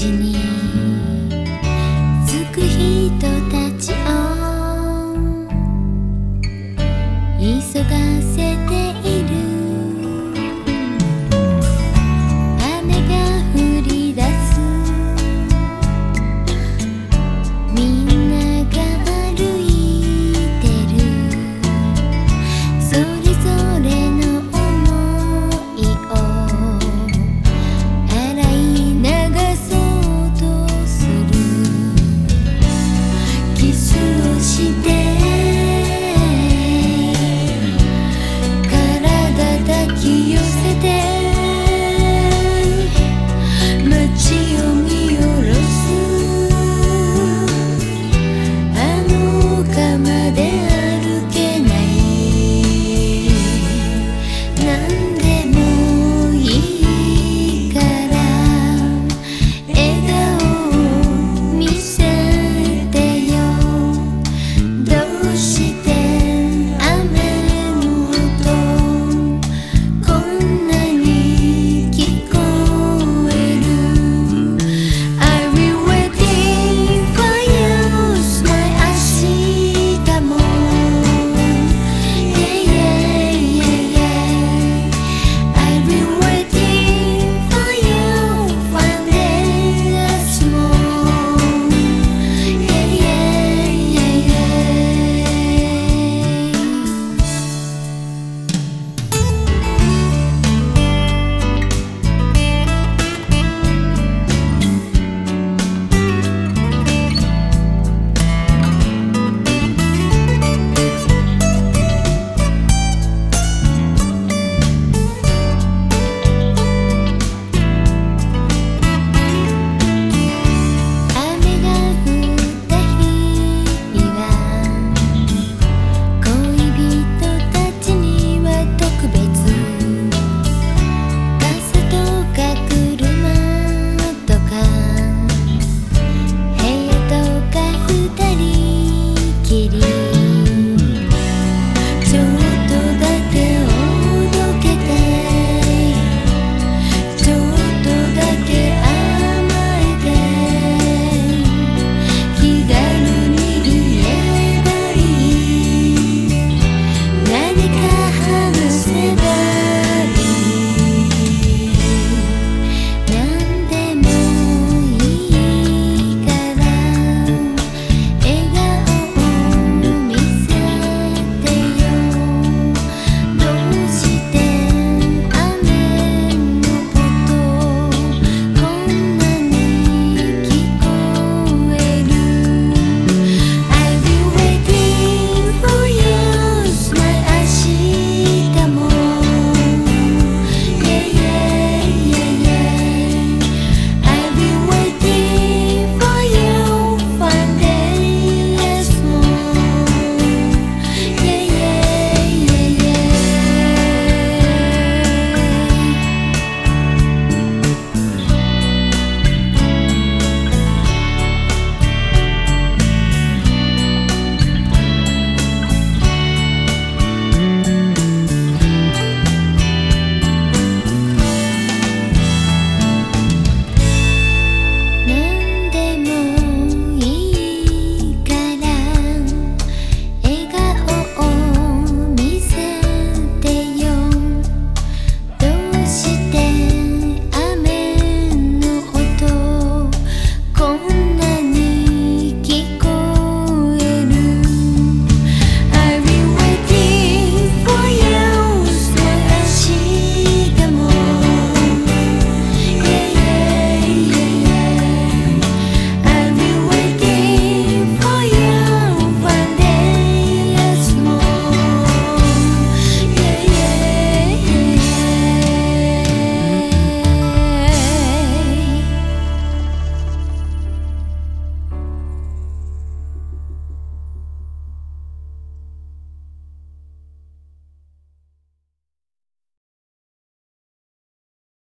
地に